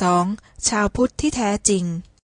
สองชาวพุทธที่แท้จริง